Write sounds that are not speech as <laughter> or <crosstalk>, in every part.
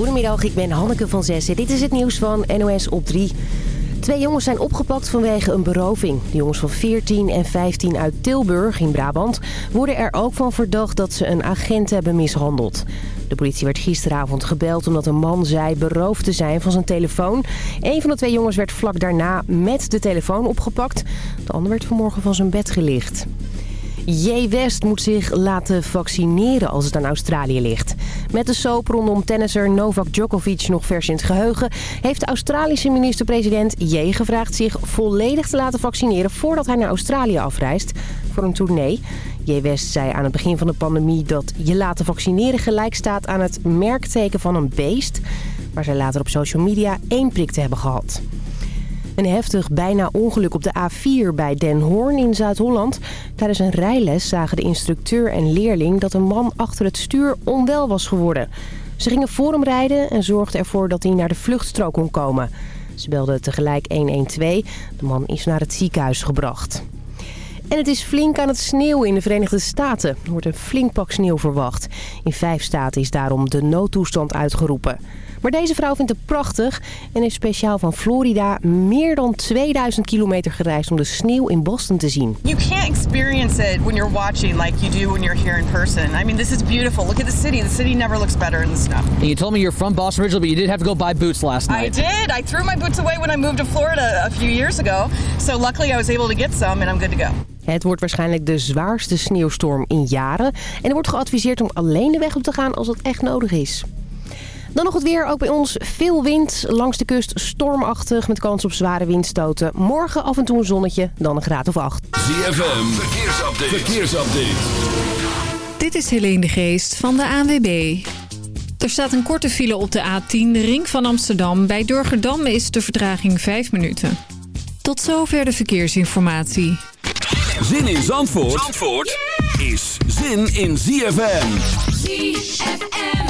Goedemiddag, ik ben Hanneke van Zessen. Dit is het nieuws van NOS op 3. Twee jongens zijn opgepakt vanwege een beroving. De jongens van 14 en 15 uit Tilburg in Brabant worden er ook van verdacht dat ze een agent hebben mishandeld. De politie werd gisteravond gebeld omdat een man zei beroofd te zijn van zijn telefoon. Een van de twee jongens werd vlak daarna met de telefoon opgepakt. De ander werd vanmorgen van zijn bed gelicht. J. West moet zich laten vaccineren als het aan Australië ligt. Met de soap rondom tennisser Novak Djokovic nog vers in het geheugen... heeft de Australische minister-president J. gevraagd zich volledig te laten vaccineren... voordat hij naar Australië afreist voor een tournee. J. West zei aan het begin van de pandemie dat je laten vaccineren gelijk staat aan het merkteken van een beest... waar zij later op social media één prik te hebben gehad. Een heftig bijna ongeluk op de A4 bij Den Hoorn in Zuid-Holland. Tijdens een rijles zagen de instructeur en leerling dat een man achter het stuur onwel was geworden. Ze gingen voor hem rijden en zorgden ervoor dat hij naar de vluchtstrook kon komen. Ze belden tegelijk 112. De man is naar het ziekenhuis gebracht. En het is flink aan het sneeuwen in de Verenigde Staten. Er wordt een flink pak sneeuw verwacht. In vijf staten is daarom de noodtoestand uitgeroepen. Maar deze vrouw vindt het prachtig en is speciaal van Florida meer dan 2000 kilometer gereisd om de sneeuw in Boston te zien. You can't experience it when you're watching like you do when you're here in person. I mean, this is beautiful. Look at the city. The city never looks better in the snow. And you told me you're from Boston originally, but you did have to go buy boots last night. I did. I threw my boots away when I moved to Florida a few years ago. So luckily I was able to get some and I'm good to go. Het wordt waarschijnlijk de zwaarste sneeuwstorm in jaren. En er wordt geadviseerd om alleen de weg op te gaan als dat echt nodig is. Dan nog het weer, ook bij ons veel wind. Langs de kust stormachtig met kans op zware windstoten. Morgen af en toe een zonnetje, dan een graad of acht. ZFM, verkeersupdate. verkeersupdate. Dit is Helene de Geest van de ANWB. Er staat een korte file op de A10, de ring van Amsterdam. Bij Durgerdam is de vertraging 5 minuten. Tot zover de verkeersinformatie. Zin in Zandvoort, Zandvoort is zin in ZFM. ZFM.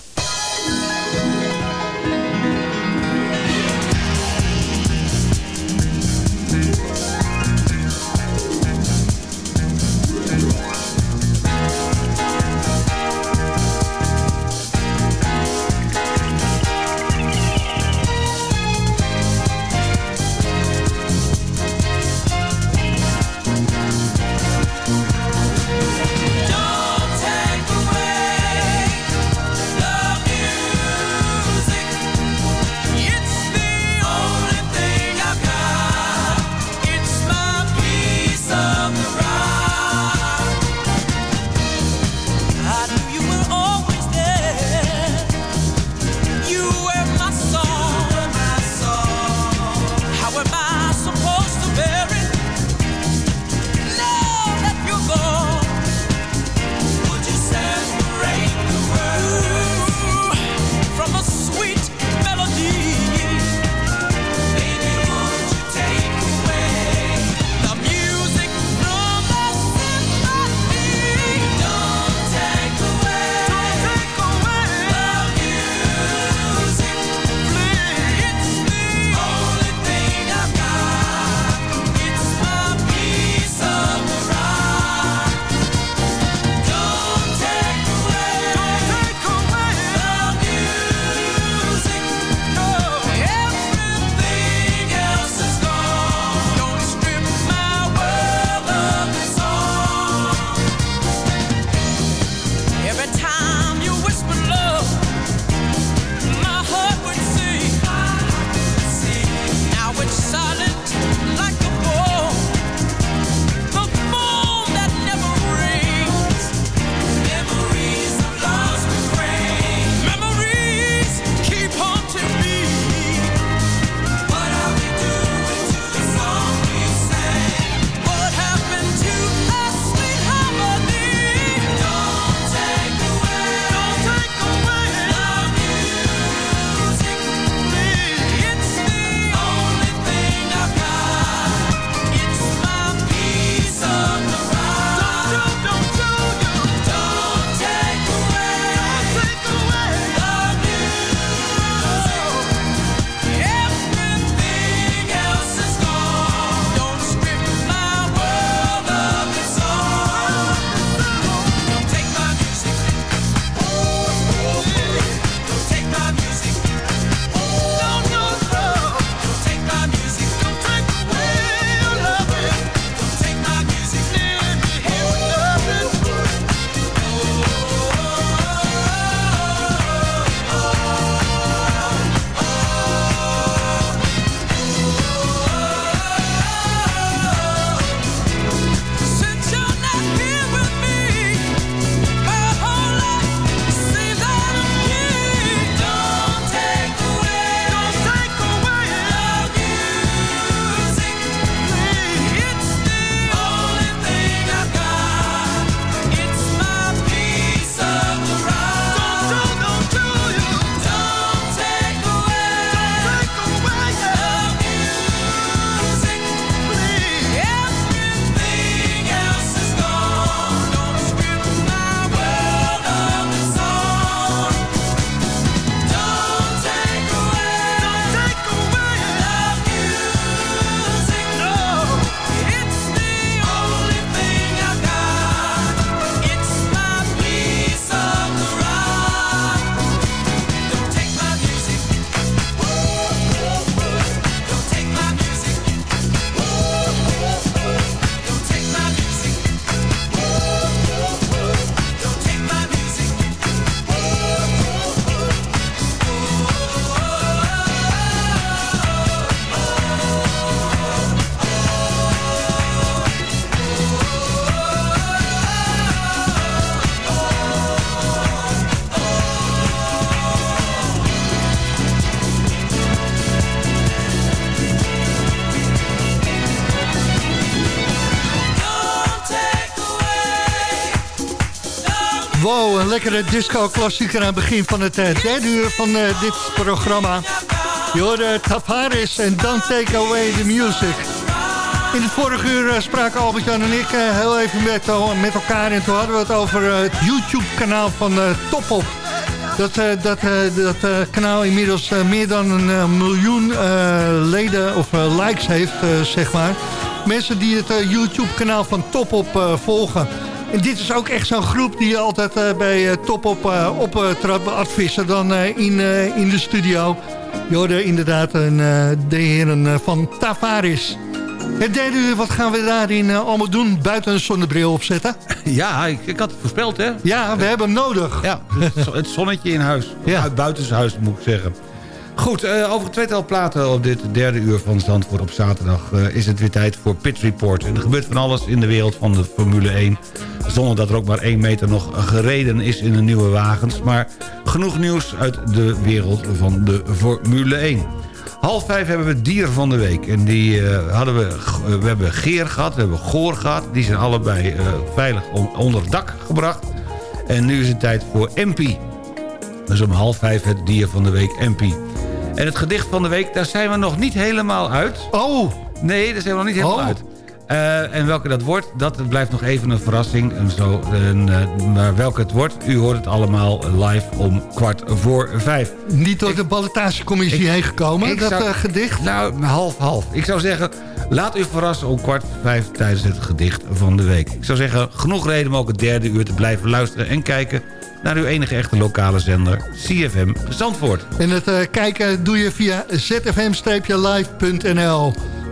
Lekkere disco-klassieker aan het begin van het uh, derde uur van uh, dit programma. Je hoorde Tavares en Don't Take Away the Music. In het vorige uur uh, spraken Albert-Jan en ik heel even met, met elkaar... en toen hadden we het over het YouTube-kanaal van Topop. Dat, dat, dat kanaal inmiddels meer dan een miljoen leden of likes heeft, zeg maar. Mensen die het YouTube-kanaal van Topop volgen... En dit is ook echt zo'n groep die altijd uh, bij uh, Top op uh, optrad advissen dan in, in de studio. Je hoorde inderdaad een, de heren van Tavares. Het derde uur, wat gaan we daarin allemaal doen? Buiten een zonnebril opzetten? <laughs> Ja, ik, ik had het voorspeld, hè? Ja, we hebben hem nodig. Ja, het zonnetje in huis. Ja. Buitenshuis, moet ik zeggen. Goed, uh, over het tweetal platen op dit derde uur van Zandvoort op zaterdag... Uh, is het weer tijd voor Pit Report. En er gebeurt van alles in de wereld van de Formule 1... zonder dat er ook maar één meter nog gereden is in de nieuwe wagens. Maar genoeg nieuws uit de wereld van de Formule 1. Half vijf hebben we dier van de week. En die uh, hadden we... we hebben Geer gehad, we hebben Goor gehad. Die zijn allebei veilig onder dak gebracht. En nu is het tijd voor MP. Dus om half vijf het dier van de week MP. En het gedicht van de week, daar zijn we nog niet helemaal uit. Oh! Nee, daar zijn we nog niet helemaal oh. uit. Uh, en welke dat wordt, dat blijft nog even een verrassing. En zo, en, uh, maar welke het wordt, u hoort het allemaal live om kwart voor vijf. Niet door ik, de ballotagecommissie heen gekomen, dat zou, uh, gedicht? Nou, half-half. Ik zou zeggen, laat u verrassen om kwart voor vijf tijdens het gedicht van de week. Ik zou zeggen, genoeg reden om ook het derde uur te blijven luisteren en kijken naar uw enige echte lokale zender, CFM Zandvoort. En het uh, kijken doe je via zfm-live.nl.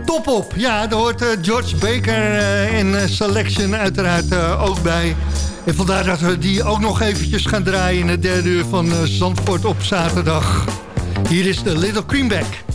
Top op! Ja, daar hoort uh, George Baker en Selection uiteraard ook bij. En vandaar dat we die ook nog eventjes gaan draaien... in het derde uur van Zandvoort op zaterdag. Hier is de Little Creamback.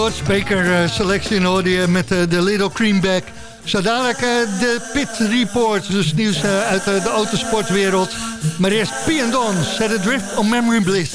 George Baker eh, selectie hoorde je met eh, de Little Creamback. Zo dadelijk de Pit Report, dus nieuws uit de autosportwereld. Maar eerst P Don, Set Adrift on Memory Bliss.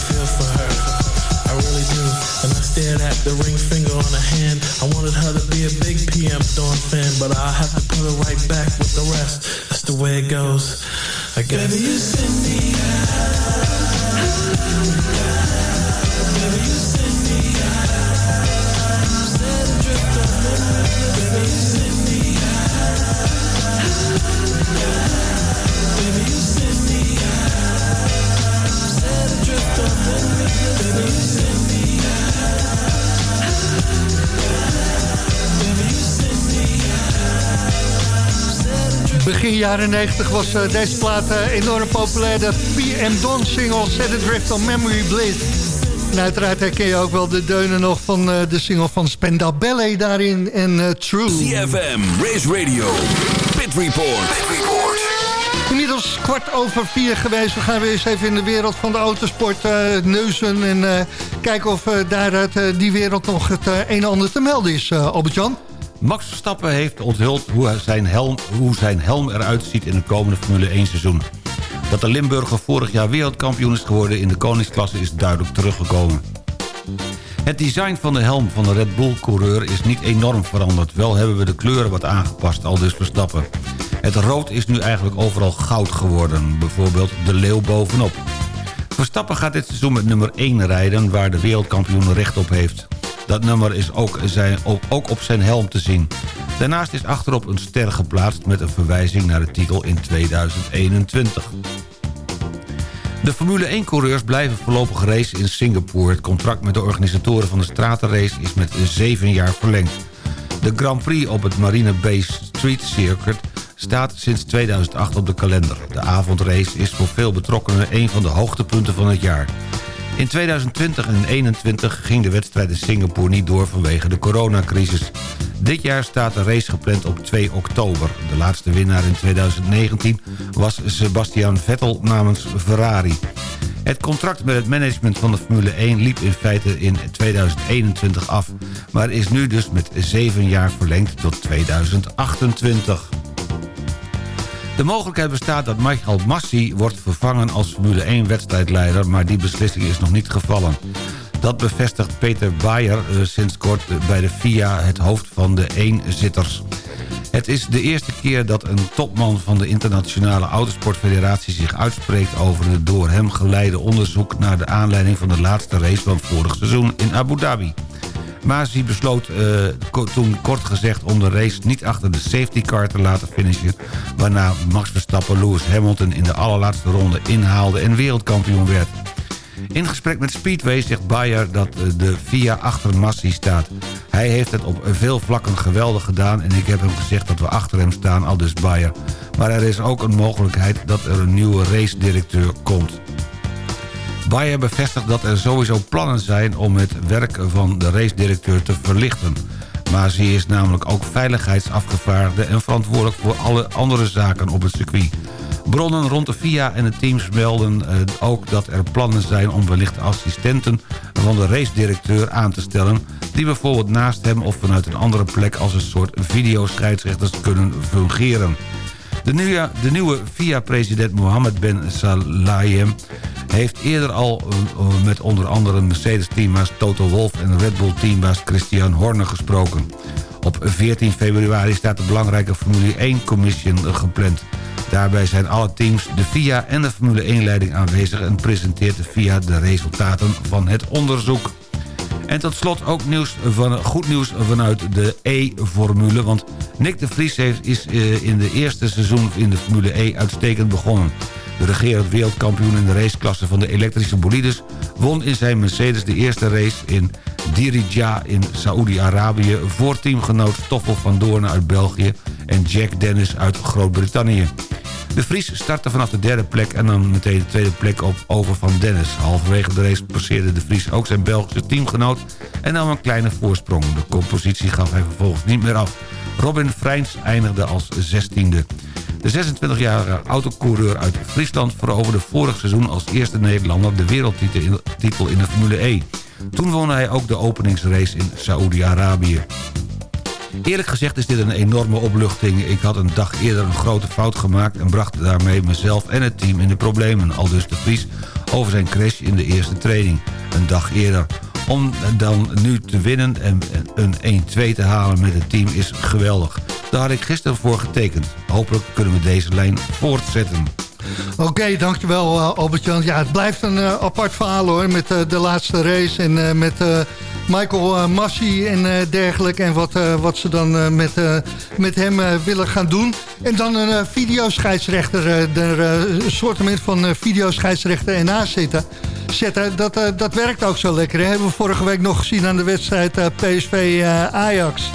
stared at the ring finger on her hand. I wanted her to be a big PM Dawn fan, but I'll have to put her right back with the rest. That's the way it goes, I guess. Baby, you send me out. Baby, you send me out. Set adrift on. Baby, you send me out. Baby, you send me out. I'm jaren 90 was uh, deze plaat uh, enorm populair. De PM Don single Set It Drift on Memory Bliss. En uiteraard herken je ook wel de deunen nog van uh, de single van Spenda Ballet daarin en True. CFM, Race Radio, Pit Report. Pit Report. Inmiddels kwart over vier geweest. We gaan weer eens even in de wereld van de autosport neuzen. En kijken of daaruit die wereld nog het een en ander te melden is, Albert-Jan. Max Verstappen heeft onthuld hoe zijn, helm, hoe zijn helm eruit ziet in het komende Formule 1 seizoen. Dat de Limburger vorig jaar wereldkampioen is geworden in de koningsklasse is duidelijk teruggekomen. Het design van de helm van de Red Bull-coureur is niet enorm veranderd. Wel hebben we de kleuren wat aangepast, al dus Verstappen. Het rood is nu eigenlijk overal goud geworden, bijvoorbeeld de leeuw bovenop. Verstappen gaat dit seizoen met nummer 1 rijden... waar de wereldkampioen recht op heeft. Dat nummer is ook, zijn, ook op zijn helm te zien. Daarnaast is achterop een ster geplaatst met een verwijzing naar de titel in 2021. De Formule 1-coureurs blijven voorlopig racen in Singapore. Het contract met de organisatoren van de stratenrace is met 7 jaar verlengd. De Grand Prix op het Marina Bay Street Circuit staat sinds 2008 op de kalender. De avondrace is voor veel betrokkenen een van de hoogtepunten van het jaar. In 2020 en 2021 ging de wedstrijd in Singapore niet door vanwege de coronacrisis. Dit jaar staat de race gepland op 2 oktober. De laatste winnaar in 2019 was Sebastian Vettel namens Ferrari. Het contract met het management van de Formule 1 liep in feite in 2021 af... maar is nu dus met zeven jaar verlengd tot 2028. De mogelijkheid bestaat dat Michael Massi wordt vervangen als Formule 1-wedstrijdleider... maar die beslissing is nog niet gevallen. Dat bevestigt Peter Bayer uh, sinds kort bij de FIA, het hoofd van de eenzitters. Het is de eerste keer dat een topman van de Internationale Autosportfederatie zich uitspreekt over het door hem geleide onderzoek naar de aanleiding van de laatste race van vorig seizoen in Abu Dhabi. Masi besloot uh, toen kort gezegd om de race niet achter de safety car te laten finishen... waarna Max Verstappen Lewis Hamilton in de allerlaatste ronde inhaalde en wereldkampioen werd. In gesprek met Speedway zegt Bayer dat eh, de VIA achter Massi staat. Hij heeft het op veel vlakken geweldig gedaan... en ik heb hem gezegd dat we achter hem staan, al dus Bayer. Maar er is ook een mogelijkheid dat er een nieuwe race-directeur komt. Bayer bevestigt dat er sowieso plannen zijn om het werk van de race-directeur te verlichten. Maar ze is namelijk ook veiligheidsafgevaardigde en verantwoordelijk voor alle andere zaken op het circuit. Bronnen rond de FIA en de teams melden eh, ook dat er plannen zijn om wellicht assistenten van de race-directeur aan te stellen... die bijvoorbeeld naast hem of vanuit een andere plek als een soort videoscheidsrechters kunnen fungeren. De nieuwe, de nieuwe FIA-president Mohammed Ben Salayem heeft eerder al uh, met onder andere Mercedes-teambaas Toto Wolff... en Red Bull-teambaas Christian Horner gesproken. Op 14 februari staat de belangrijke Formule 1-commission gepland. Daarbij zijn alle teams, de FIA en de Formule 1-leiding aanwezig... en presenteert de FIA de resultaten van het onderzoek. En tot slot ook nieuws van, goed nieuws vanuit de E-formule... want Nick de Vries heeft, is uh, in de eerste seizoen in de Formule E uitstekend begonnen. De regerend wereldkampioen in de raceklasse van de elektrische bolides... won in zijn Mercedes de eerste race in Dirija in Saoedi-Arabië... voor teamgenoot Stoffel van Doorn uit België en Jack Dennis uit Groot-Brittannië. De Vries startte vanaf de derde plek en dan meteen de tweede plek op over van Dennis. Halverwege de race passeerde de Vries ook zijn Belgische teamgenoot en nam een kleine voorsprong. De compositie gaf hij vervolgens niet meer af. Robin Freins eindigde als zestiende. De 26-jarige autocoureur uit Friesland veroverde vorig seizoen als eerste Nederlander de wereldtitel in de Formule E. Toen won hij ook de openingsrace in Saoedi-Arabië. Eerlijk gezegd is dit een enorme opluchting. Ik had een dag eerder een grote fout gemaakt... en bracht daarmee mezelf en het team in de problemen. Al dus de Vries over zijn crash in de eerste training. Een dag eerder. Om dan nu te winnen en een 1-2 te halen met het team is geweldig. Daar had ik gisteren voor getekend. Hopelijk kunnen we deze lijn voortzetten. Oké, dankjewel uh, Albert-Jan. Ja, het blijft een uh, apart verhaal hoor, met uh, de laatste race en met Michael Massi en dergelijke. En wat, wat ze dan met, met hem willen gaan doen. En dan een videoscheidsrechter, er een soort van videoscheidsrechter ernaast zitten. Zetten, dat, dat werkt ook zo lekker. Hè? Hebben we vorige week nog gezien aan de wedstrijd PSV-Ajax.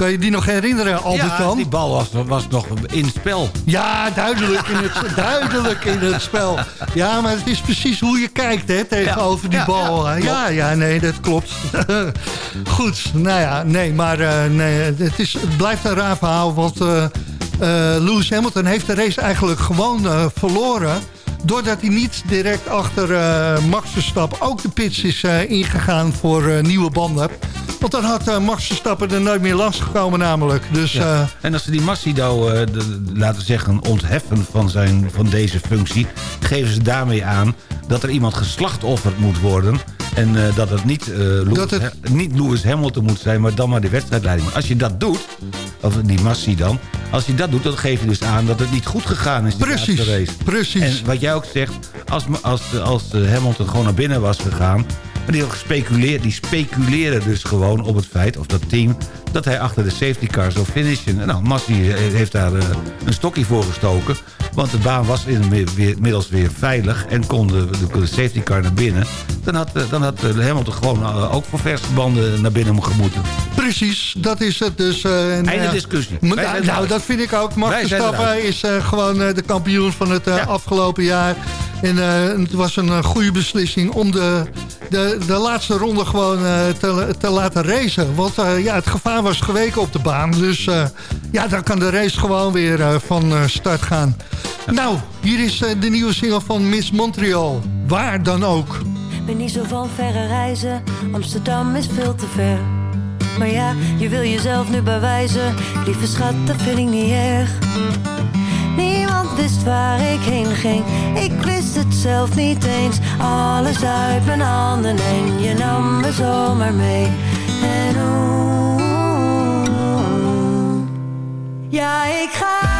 Kan je die nog herinneren, Albert Ja, die bal was, was nog in het spel. Ja, duidelijk in het, <laughs> duidelijk in het spel. Ja, maar het is precies hoe je kijkt hè, tegenover die bal. Ja, ja, ja, nee, dat klopt. <laughs> Goed, nou ja, nee, maar uh, nee, het, is, het blijft een raar verhaal. Want uh, uh, Lewis Hamilton heeft de race eigenlijk gewoon verloren doordat hij niet direct achter uh, Max Verstappen ook de pits is uh, ingegaan voor uh, nieuwe banden. Want dan had uh, Max Verstappen er nooit meer langs gekomen namelijk. Dus, ja. En als ze die Massido, uh, laten zeggen, ontheffen van, zijn, van deze functie... geven ze daarmee aan dat er iemand geslachtofferd moet worden... En uh, dat het, niet, Lewis, dat het... niet Lewis Hamilton moet zijn, maar dan maar de wedstrijdleiding. Maar als je dat doet, of die Massi dan... Als je dat doet, dan geef je dus aan dat het niet goed gegaan is. Precies, race. precies. En wat jij ook zegt, als, als, als Hamilton gewoon naar binnen was gegaan... Maar die, gespeculeerd, die speculeren dus gewoon op het feit, of dat team... dat hij achter de safety car zou finishen. Nou, Massi heeft daar uh, een stokje voor gestoken. Want de baan was inmiddels weer veilig en kon de, de safety car naar binnen. Dan had, dan had Hamilton gewoon ook voor verse banden naar binnen moeten. Precies, dat is het dus. Uh, en, Einde discussie. Nou, nou dat vind ik ook. Max Verstappen is gewoon de kampioen van het ja. afgelopen jaar. En het was een goede beslissing om de, de, de laatste ronde gewoon te, te laten racen. Want ja, het gevaar was geweken op de baan. Dus ja, dan kan de race gewoon weer van start gaan. Nou, hier is eh, de nieuwe single van Miss Montreal. Waar dan ook. Ben niet zo van verre reizen, Amsterdam is veel te ver. Maar ja, je wil jezelf nu bewijzen, lieve schat, dat vind ik niet erg. Wist waar ik heen ging, ik wist het zelf niet eens. Alles uit mijn handen en je nam me zomaar mee. En oeh, ja, ik ga.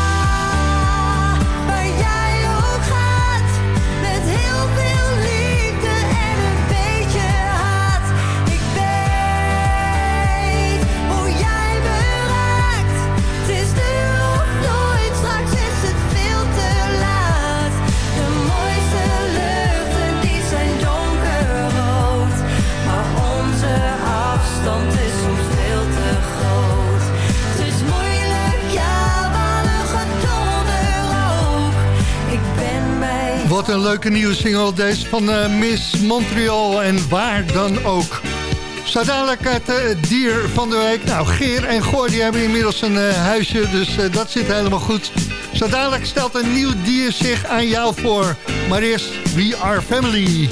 Wat een leuke nieuwe single deze van eh, Miss Montreal en waar dan ook. Zo dadelijk het eh, dier van de week. Nou, Geer en Goor hebben inmiddels een eh, huisje, dus dat zit helemaal goed. Zo dadelijk stelt een nieuw dier zich aan jou voor. Maar eerst We Are Family.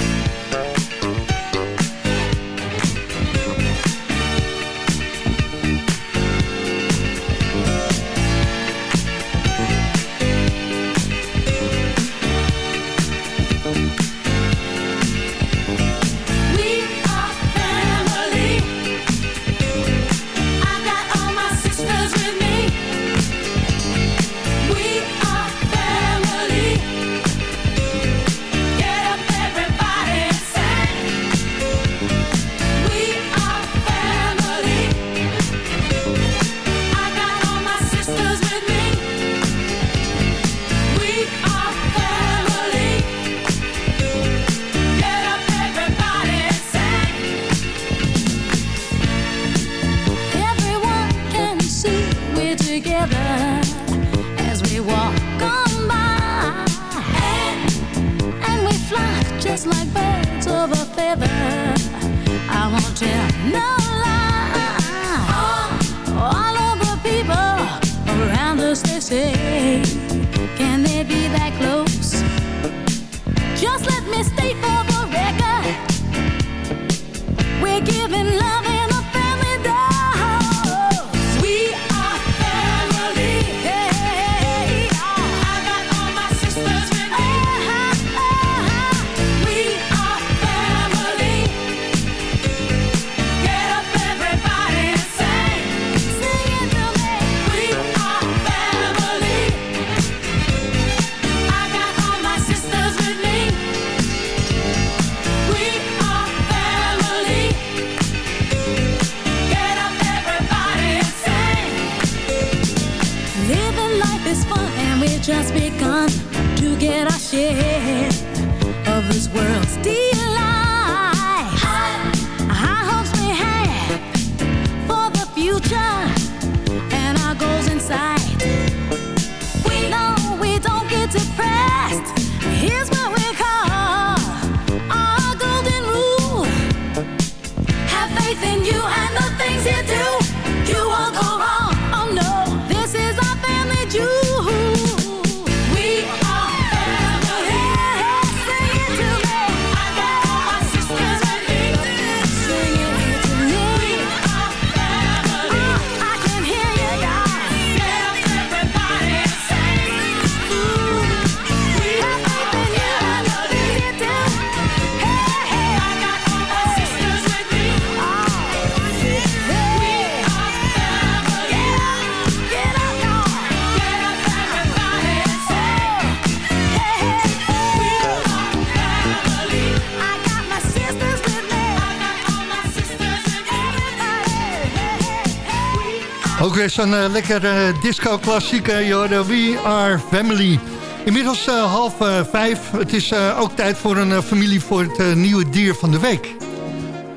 Weer zo'n eh, lekker eh, disco-klassieker, de We Are Family. Inmiddels eh, half eh, vijf. Het is eh, ook tijd voor een eh, familie voor het eh, nieuwe dier van de week.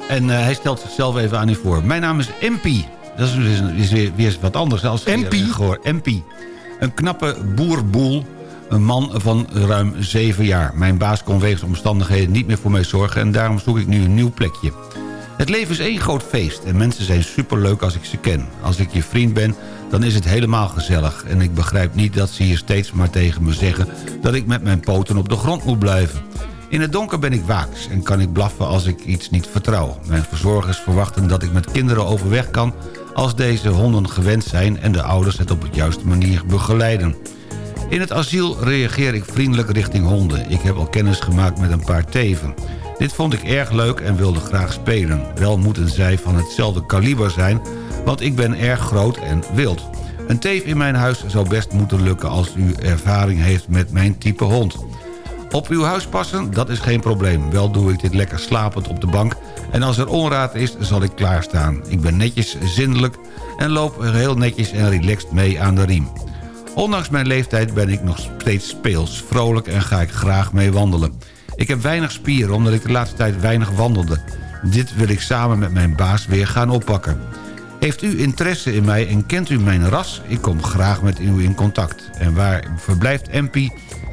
En eh, hij stelt zichzelf even aan u voor. Mijn naam is MP. Dat is, een- is weer, weer wat anders. Als MP? MP. Een knappe boerboel. Een man van ruim zeven jaar. Mijn baas kon wegens omstandigheden niet meer voor mij zorgen... en daarom zoek ik nu een nieuw plekje. Het leven is één groot feest en mensen zijn superleuk als ik ze ken. Als ik je vriend ben, dan is het helemaal gezellig. En ik begrijp niet dat ze hier steeds maar tegen me zeggen... dat ik met mijn poten op de grond moet blijven. In het donker ben ik waaks en kan ik blaffen als ik iets niet vertrouw. Mijn verzorgers verwachten dat ik met kinderen overweg kan... als deze honden gewend zijn en de ouders het op de juiste manier begeleiden. In het asiel reageer ik vriendelijk richting honden. Ik heb al kennis gemaakt met een paar teven. Dit vond ik erg leuk en wilde graag spelen. Wel moeten zij van hetzelfde kaliber zijn, want ik ben erg groot en wild. Een teef in mijn huis zou best moeten lukken als u ervaring heeft met mijn type hond. Op uw huis passen, dat is geen probleem. Wel doe ik dit lekker slapend op de bank... en als er onraad is, zal ik klaarstaan. Ik ben netjes, zindelijk en loop heel netjes en relaxed mee aan de riem. Ondanks mijn leeftijd ben ik nog steeds speels, vrolijk en ga ik graag mee wandelen. Ik heb weinig spieren omdat ik de laatste tijd weinig wandelde. Dit wil ik samen met mijn baas weer gaan oppakken. Heeft u interesse in mij en kent u mijn ras? Ik kom graag met u in contact. En waar verblijft MP?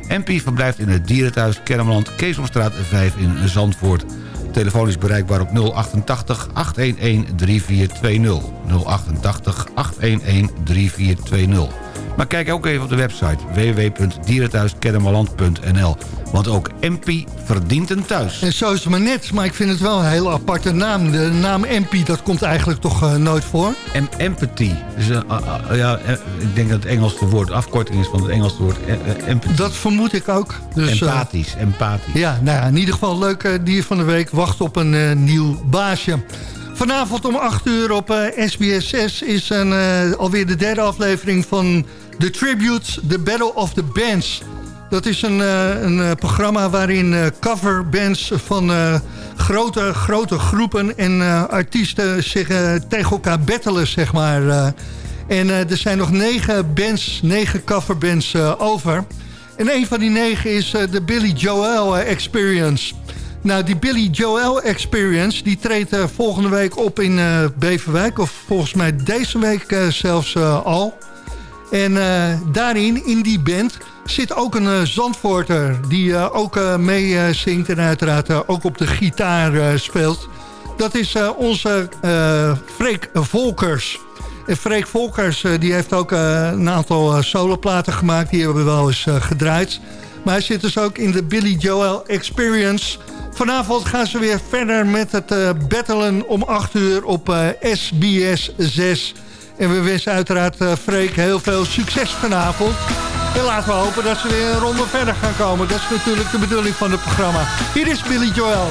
MP verblijft in het dierenthuis Kennemerland, Keesomstraat 5 in Zandvoort. Telefoon is bereikbaar op 088 811 3420. 088 811 3420. Maar kijk ook even op de website www.dierenthuiskennemerland.nl. Want ook MP verdient een thuis. En zo is het maar net, maar ik vind het wel een hele aparte naam. De naam MP, dat komt eigenlijk toch eh, nooit voor? Em empathy. Dus, eh, ah, ja, eh, ik denk dat het Engelse woord afkorting is van het Engelse woord eh, eh, empathy. Dat vermoed ik ook. Dus, eh, empathisch, empathisch. Ja, nou ja, in ieder geval leuk eh, dier van de week. Wacht op een eh, nieuw baasje. Vanavond om 8 uur op eh, SBS 6 is een, eh, alweer de derde aflevering van The Tributes, The Battle of the Bands. Dat is een, eh, een eh, programma waarin eh, coverbands van grote, grote groepen en artiesten zich tegen elkaar battelen, zeg maar. en er zijn nog negen bands, negen coverbands over. En een van die negen is de Billy Joel Experience. Nou, die Billy Joel Experience, die treedt volgende week op in Beverwijk. Of volgens mij deze week zelfs al. En eh, daarin, in die band, zit ook een eh, Zandvoorter... die eh, ook mee zingt en uiteraard ook op de gitaar speelt. Dat is onze Freek Volkers. En Freek Volkers die heeft ook een aantal soloplaten gemaakt. Die hebben we wel eens gedraaid. Maar hij zit dus ook in de Billy Joel Experience... Vanavond gaan ze weer verder met het eh, battelen om 8 uur op SBS 6. En we wensen uiteraard eh, Freek heel veel succes vanavond. En laten we hopen dat ze weer een ronde verder gaan komen. Dat is natuurlijk de bedoeling van het programma. Hier is Billy Joel.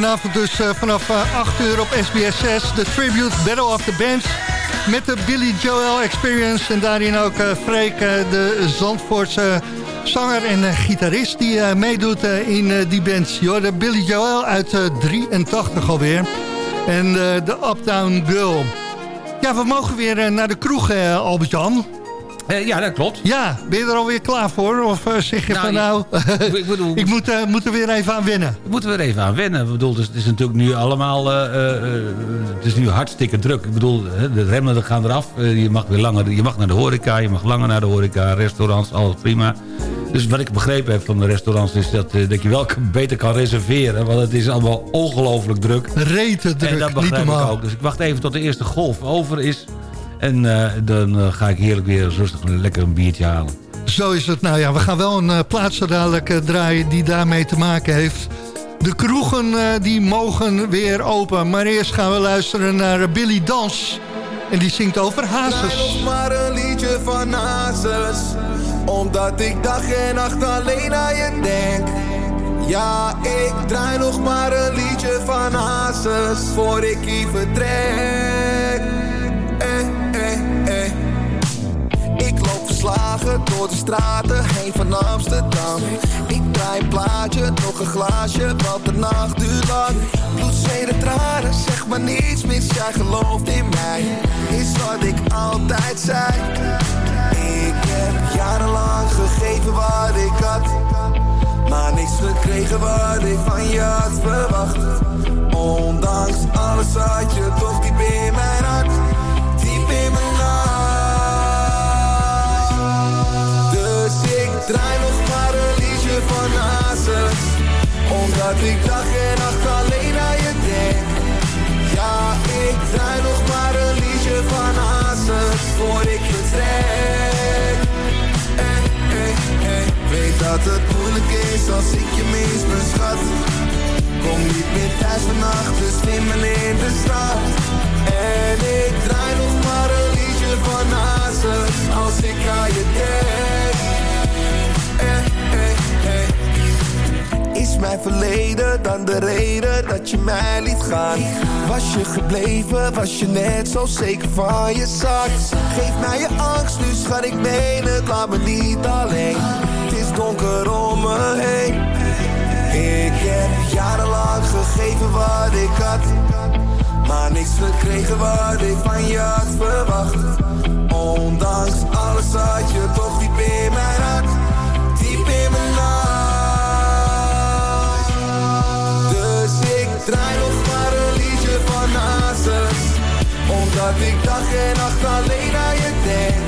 Vanavond dus eh, vanaf eh, 8 uur op SBS 6. De Tribute Battle of the Bands. Met de Billy Joel Experience. En daarin ook eh, Freek, eh, de Zandvoortse zanger en eh, gitarist... die eh, meedoet eh, in eh, die band. De Billy Joel uit eh, 83 alweer. En eh, de Uptown Girl. Ja, we mogen weer eh, naar de kroeg, eh, Albert-Jan. Eh, ja, dat klopt. Ja, ben je er alweer klaar voor? Of eh, zeg je Nou, van nou, <laughs> ik bedoel- <laughs> ik moet, eh, moet er weer even aan wennen? We moeten er even aan wennen. Ik bedoel, het is, het is natuurlijk nu allemaal... het is nu hartstikke druk. Ik bedoel, de remmen gaan eraf. Je mag weer langer... Je mag naar de horeca. Je mag langer naar de horeca. Restaurants, alles prima. Dus wat ik begrepen heb van de restaurants... is dat, dat je wel beter kan reserveren. Want het is allemaal ongelooflijk druk. Reten druk, en dat niet begrijp ik normaal. ook. Dus ik wacht even tot de eerste golf over is. En eh, dan eh, ga ik heerlijk weer rustig een lekker een biertje halen. Zo is het. Nou ja, we gaan wel een uh, plaats zo dadelijk uh, draaien die daarmee te maken heeft. De kroegen uh, die mogen weer open. Maar eerst gaan we luisteren naar Billy Dans. En die zingt over hazes. nog maar een liedje van hazes. Omdat ik dag en nacht alleen aan je denk. Ja, ik draai nog maar een liedje van hazes. Voor ik hier vertrek. Verslagen door de straten heen van Amsterdam. Ik draai plaatje, nog een glaasje, want de nacht duurt lang. Bloed, zweet en tranen, zeg maar niets mis, jij gelooft in mij. Is wat ik altijd zei. Ik heb jarenlang gegeven wat ik had. Maar niks gekregen wat ik van je had verwacht. Ondanks alles had je toch diep in mijn Omdat ik dag en nacht alleen aan je denk. Ja, ik draai nog maar een liedje van Hazes. Voor ik eh, eh. Weet dat het moeilijk is als ik je mis, mijn schat. Kom niet meer thuis vannacht, dus slimmen in de stad. Mijn verleden dan de reden dat je mij liet gaan? Was je gebleven, was je net zo zeker van je zak? Geef mij je angst, nu schat ik meen het, laat me niet alleen. Het is donker om me heen. Ik heb jarenlang gegeven wat ik had. Maar niks gekregen wat ik van je had verwacht. Ondanks alles had je toch diep in mijn hart. Omdat ik dag en nacht alleen aan je denk.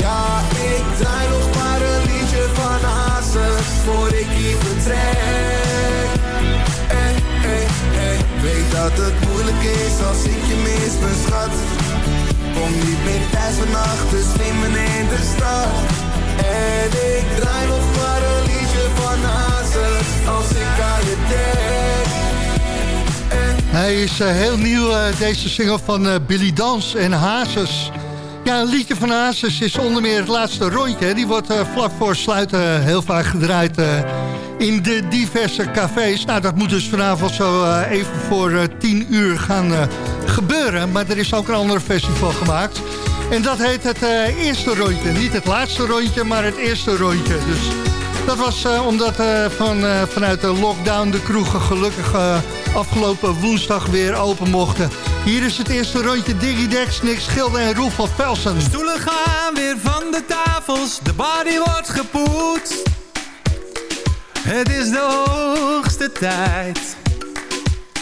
Ja, ik draai nog maar een liedje van Hazes. Voor ik hier vertrek. Eh, eh, eh. Weet dat het moeilijk is als ik je mis, mijn schat. Kom niet meer thuis vannacht, dus slimmen in de stad. En ik draai nog maar een liedje van Hazes. Als ik aan je denk. Hij is uh, heel nieuw, uh, deze single van uh, Billy Dans en Hazes. Ja, een liedje van Hazes is onder meer het laatste rondje. Die wordt vlak voor sluiten heel vaak gedraaid in de diverse cafés. Nou, dat moet dus vanavond zo even voor tien uur gaan gebeuren. Maar er is ook een andere versie van gemaakt. En dat heet het eerste rondje. Niet het laatste rondje, maar het eerste rondje. Dus dat was uh, omdat uh, van, uh, vanuit de lockdown de kroegen gelukkig afgelopen woensdag weer open mochten. Hier is het eerste rondje Diggy Dex, Nick Schilder en Roel van Velsen. De stoelen gaan weer van de tafels, de body wordt gepoetst. Het is de hoogste tijd.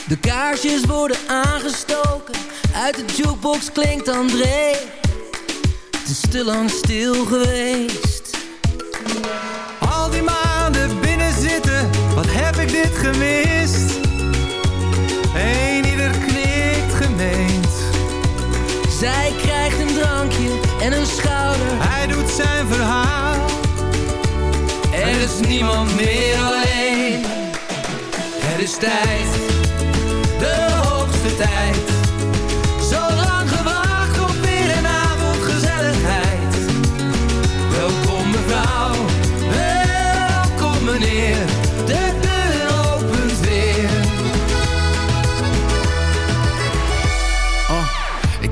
De kaarsjes worden aangestoken, uit de jukebox klinkt André. Het is te lang stil geweest. Wat heb ik dit gemist? Eén ieder knikt gemeend. Zij krijgt een drankje en een schouder. Hij doet zijn verhaal. Er is niemand meer alleen. Het is tijd, de hoogste tijd.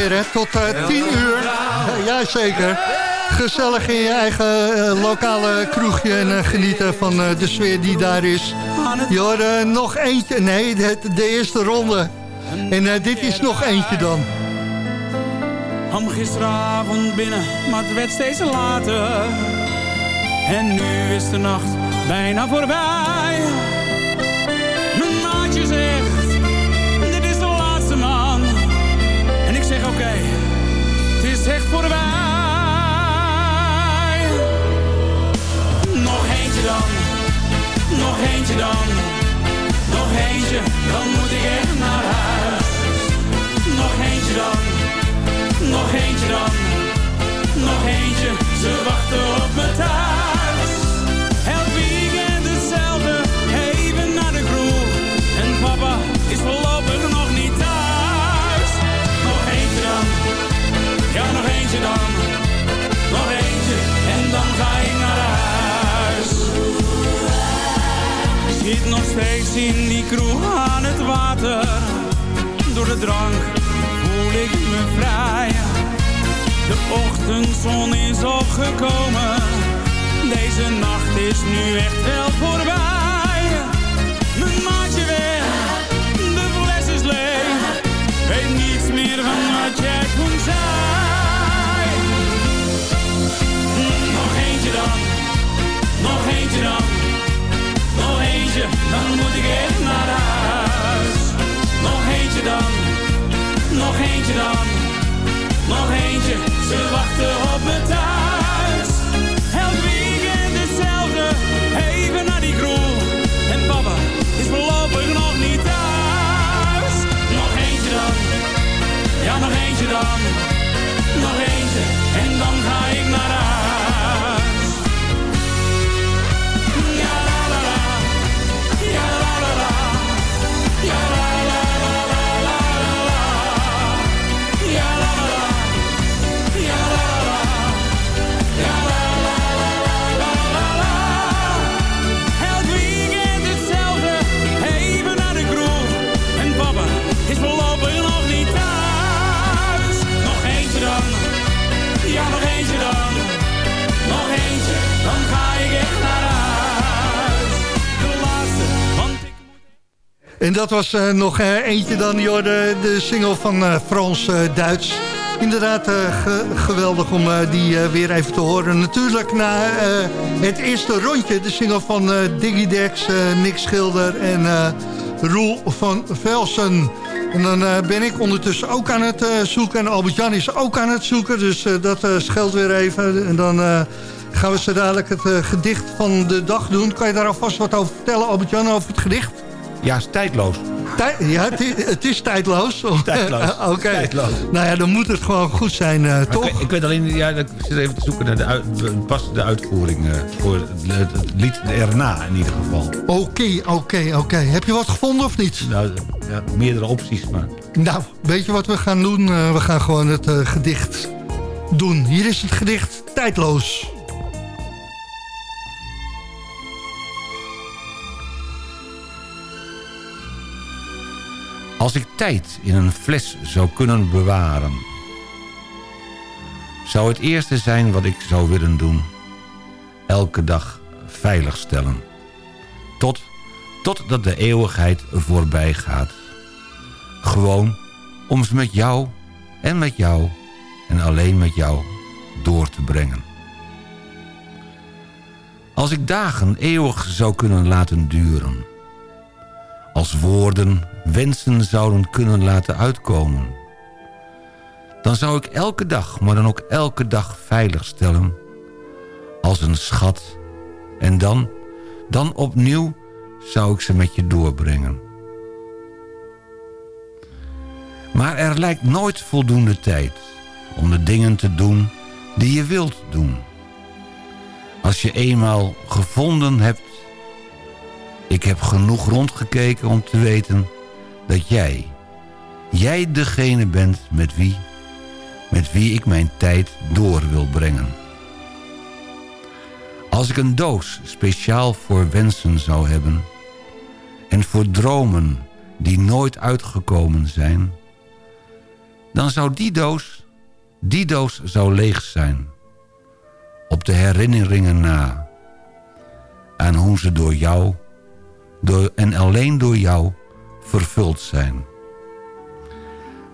weer, hè, tot eh 10 uur. Ja, Jazeker. Gezellig in je eigen eh, lokale kroegje en eh, genieten van eh, de sfeer die daar is. Je eh, nog eentje, nee, de, de eerste ronde. En eh, dit is nog eentje dan. kwam gisteravond binnen, maar het werd steeds later. En nu is de nacht bijna voorbij. Dan, nog eentje dan. Nog eentje, dan moet ik echt naar huis. En dat was eh, nog eh, eentje dan, joh, de, single van eh, Frans eh, Duits. Inderdaad, ge- geweldig om die weer even te horen. Natuurlijk na het eerste rondje, de single van Diggy Dex, Nick Schilder en Roel van Velsen. En dan ben ik ondertussen ook aan het zoeken en Albert-Jan is ook aan het zoeken. Dus dat scheelt weer even. En dan gaan we zo dadelijk het gedicht van de dag doen. Kan je daar alvast wat over vertellen, Albert-Jan, over het gedicht? Ja, is tijdloos. Tij- ja, het is, het is tijdloos. <laughs> Tijdloos. <laughs> Oké. Nou ja, dan moet het gewoon goed zijn, eh, toch? Ik, ik weet alleen, ja, ik zit even te zoeken naar de uit, een passende uitvoering eh, voor het, lied erna in ieder geval. Oké, oké, oké. Heb je wat gevonden of niet? Nou, ja, meerdere opties, maar... Nou, weet je wat we gaan doen? Eh, we gaan gewoon het gedicht doen. Hier is het gedicht Tijdloos. Als ik tijd in een fles zou kunnen bewaren... zou het eerste zijn wat ik zou willen doen... elke dag veilig stellen. Tot, totdat de eeuwigheid voorbij gaat. Gewoon om ze met jou en met jou en alleen met jou door te brengen. Als ik dagen eeuwig zou kunnen laten duren... als woorden wensen zouden kunnen laten uitkomen... dan zou ik elke dag, maar dan ook elke dag veilig stellen... als een schat. En dan, dan opnieuw zou ik ze met je doorbrengen. Maar er lijkt nooit voldoende tijd om de dingen te doen die je wilt doen. Als je eenmaal gevonden hebt... Ik heb genoeg rondgekeken om te weten dat jij... Jij degene bent met wie... Met wie ik mijn tijd door wil brengen. Als ik een doos speciaal voor wensen zou hebben... en voor dromen die nooit uitgekomen zijn... dan zou die doos, die doos zou leeg zijn. Op de herinneringen na. Aan hoe ze door jou, door, en alleen door jou, vervuld zijn.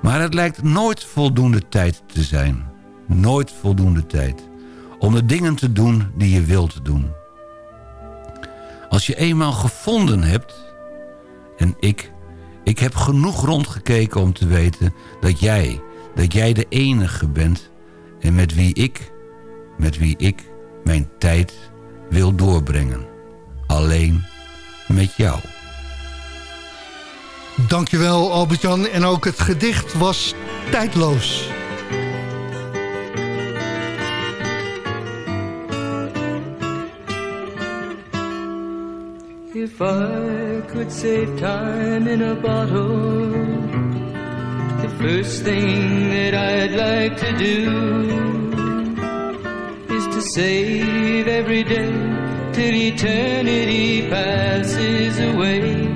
Maar het lijkt nooit voldoende tijd te zijn. Nooit voldoende tijd. Om de dingen te doen die je wilt doen. Als je eenmaal gevonden hebt... en ik, ik heb genoeg rondgekeken om te weten... dat jij, dat jij de enige bent... en met wie ik, met wie ik mijn tijd wil doorbrengen. Alleen met jou. Dankjewel Albert-Jan. En ook het gedicht was tijdloos. If I could save time in a bottle, the first thing that I'd like to do is to save every day till eternity passes away,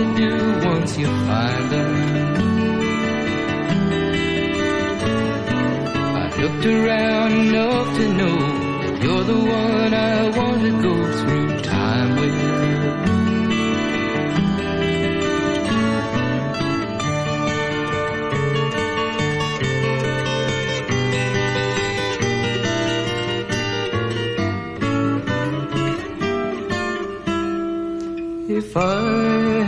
to do once you find them. I looked around enough to know you're the one I want to go through time with. If I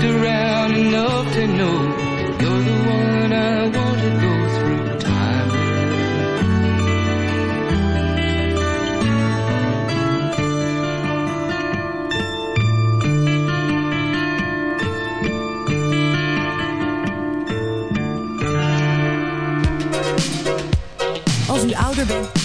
looked around enough to know you're the one I want to go through time. Als u ouder bent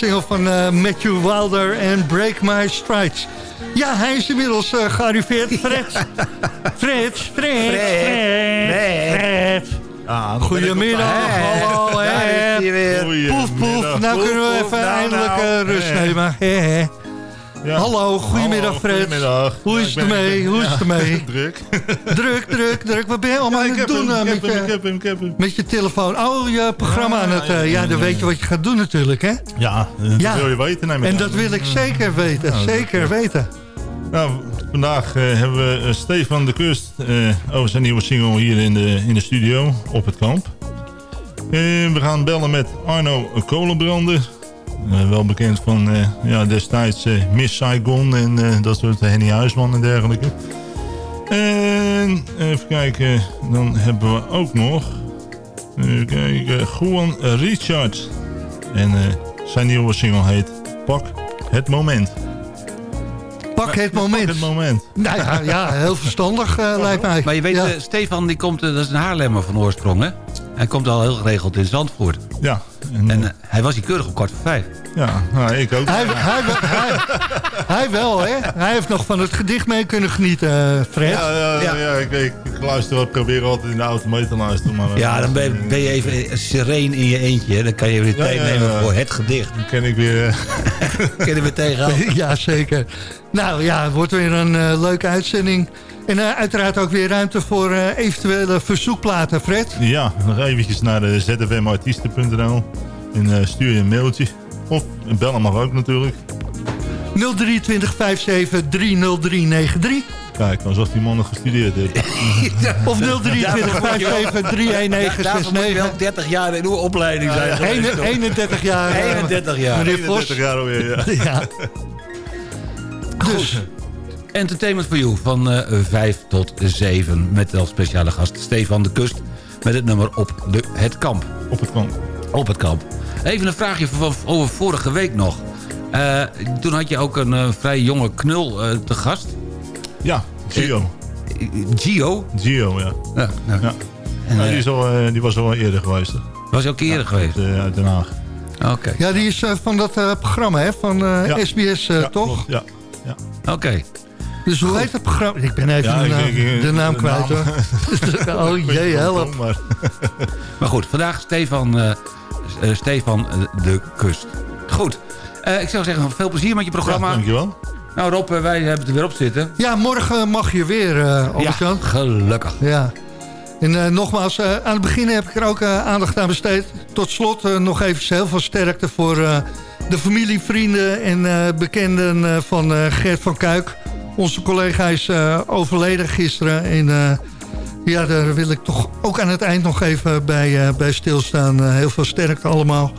single van eh, Matthew Wilder en Break My Strides. Ja, hij is inmiddels eh, gearriveerd. Fred. Fred, Fred, Fred, Fred. Goedemiddag, hallo. Poef, poef. Nou kunnen we even Nou, eindelijk nou. eh, rust Hè. nemen. Hallo, goedemiddag Hallo, Fred. goedemiddag. Hoe is het ermee? Hoe is het ermee? <laughs> druk. druk, druk, druk. Wat ben je allemaal aan het doen eh, ik met heb hem, ik je, heb hem, ik heb hem. met je telefoon? Oh, je programma Ja, aan het... ja, eh, dan weet je wat je gaat doen natuurlijk, hè? Ja, dat Ja. wil je weten. neem ik En dat wil ik zeker weten, Nou, dat- zeker weten. Nou, vandaag eh, hebben we eh, Stefan de Kust eh, over zijn nieuwe single hier in de, in de studio op het kamp. Eh, we gaan bellen met Arno Kolenbrander. Eh, wel bekend van eh, ja, destijds eh, Miss Saigon en eh, dat soort Henny Huisman en dergelijke. En even kijken, dan hebben we ook nog even kijken, Juan Richard. En eh, zijn nieuwe single heet Pak het Moment. Pak het moment. het moment. Nou ja, ja heel verstandig eh, lijkt mij. Maar je weet, Ja. Stefan die komt, eh, dat is een Haarlemmer van oorsprong, hè? Hij komt al heel geregeld in Zandvoort. Ja. En, eh, hij was hier keurig om kwart voor vijf. Ja, nou, ik ook. Hij, hij, hij, hij wel, hè? Hij heeft nog van het gedicht mee kunnen genieten, eh, Fred. Ja, ja, ja. ik, ik, ik luister, ik probeer altijd in de auto mee te luisteren. Maar, Ja, dan ben je, ben je even sereen in je eentje. hè. Dan kan je weer Ja, tijd nemen ja. voor het gedicht. Dan ken ik weer... eh, <laughs> Ken je weer tegenaan. <laughs> Ja, zeker. Nou ja, het wordt weer een eh, leuke uitzending. En eh, uiteraard ook weer ruimte voor eh, eventuele verzoekplaten, Fred. Ja, nog eventjes naar de zfmartiesten.nl en eh, stuur je een mailtje. Of bellen mag ook natuurlijk. 023 57 30393. Kijk, alsof die man nog gestudeerd heeft. <laughs> Of 023 57 Daarvoor moet je 31969. wel 30 jaar in uw opleiding zijn. toch? 31 jaar. eh, 31 jaar. Meneer Vos. 31 jaar alweer, ja. Ja. Dus, Entertainment for You van eh 5 tot 7. Met als speciale gast Stefan de Kust. Met het nummer op de, het kamp. Op het kamp. Op het kamp. Even een vraagje van, over vorige week nog. Eh, toen had je ook een eh, vrij jonge knul eh, te gast. Ja, Gio. Gio? Gio, ja. Ja, nou. ja. En, Nou, die, is al, eh, die was al wel eerder geweest. was ook eerder geweest? Uit, eh, uit Den Haag. Oké. ja, die is van dat eh, programma, hè? Van eh, Ja. SBS, eh, Ja, toch? klopt, ja. Oké. Dus hoe heet het programma? Ik ben even Ja, de, naam, ik- ik- de naam de kwijt naam. hoor. <laughs> oh jee, help. Maar, <laughs> Maar goed, vandaag Stefan, eh, eh, Stefan eh, de Kust. Goed. Eh, ik zou zeggen, veel plezier met je programma. Ja, dankjewel. Nou Rob, eh, wij hebben het er weer op zitten. Ja, morgen mag je weer, eh. Ja, gelukkig. Ja. En eh, nogmaals, eh, aan het begin heb ik er ook eh, aandacht aan besteed. Tot slot eh, nog even heel veel sterkte voor eh, de familie, vrienden en eh, bekenden eh, van eh, Gert van Kuik. Onze collega is eh, overleden gisteren. En eh, ja, daar wil ik toch ook aan het eind nog even bij, eh, bij stilstaan. Eh, heel veel sterkte allemaal.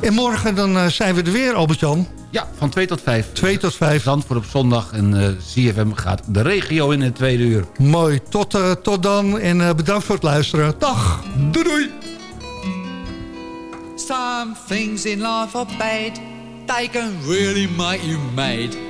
En morgen dan zijn we er weer, Albert-Jan. Ja, van 2 tot 5. 2 tot 5. Zandvoort op zondag en eh, CFM gaat de regio in het tweede uur. Mooi, tot, tot dan en eh, bedankt voor het luisteren. Dag! Doei doei! Some things in life are bad. They can really make you mad.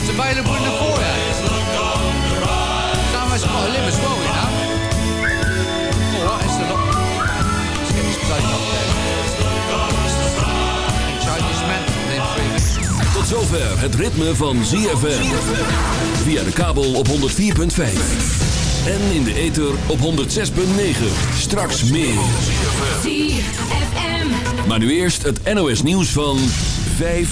Record's available in the foyer. Some of us got to live as well, you know. All right, it's a lot. Let's get this place up there. Change this man within three minutes. Tot zover het ritme van ZFM. Via de kabel op 104.5. En in de ether op 106.9. Straks meer. Maar nu eerst het NOS nieuws van 5